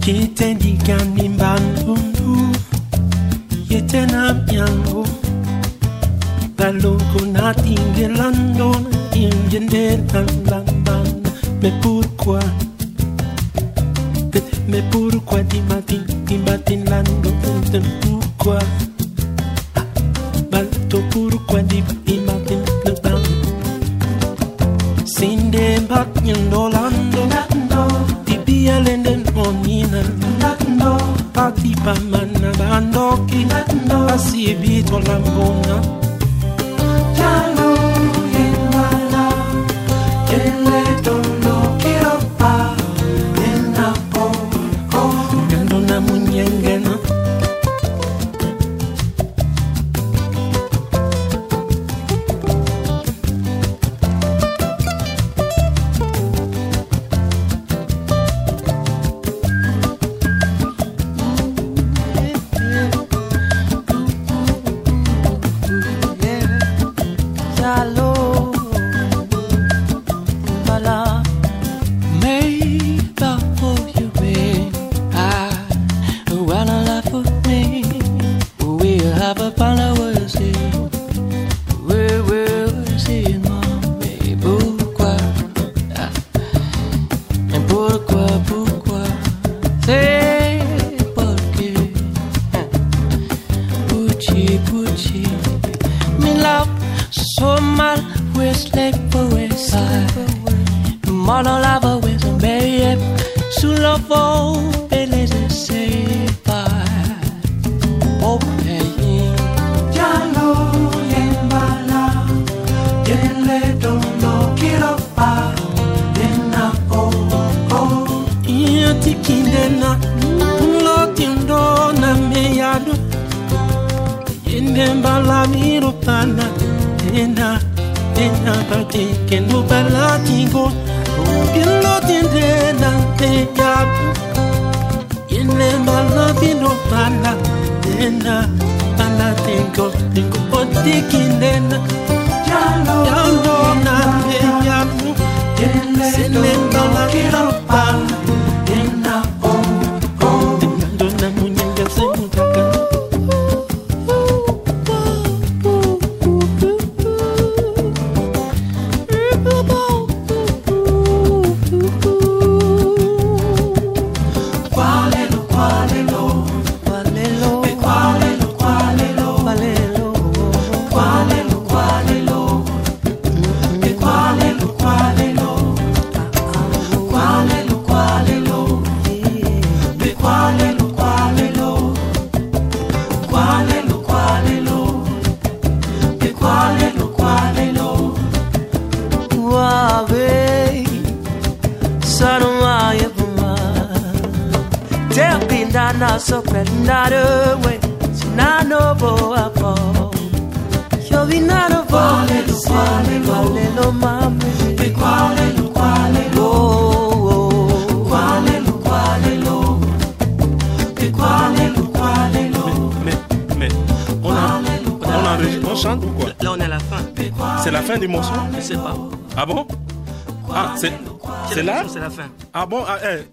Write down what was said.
Kitendikan mimban undu Yetena yango Daloko na tingelandon Ingendelan lamban Mais pourquoi Mais pourquoi dimatin Dimatin lando Pourquoi Balto pourquoi dimatin Sinde bat si ebitwala mbonga Mono lava with un belle Sulla bellezza sei par Popeye Giallo e imbala Delle Dena oh oh Io ti chindena Lo na meyado Indem balami rupana Dena tena pateke no balatingo na te yapu Yene malavino pala tena Pala tengo tengo potikinena Yalo na te yapu Sene malavino qualelo, Oh, oh. on, enregistre- on chante ou quoi? Là, on est à la fin. C'est la fin du morceau? Je sais pas. Ah bon? Ah, c'est c'est là C'est la fin. Ah bon ah, eh.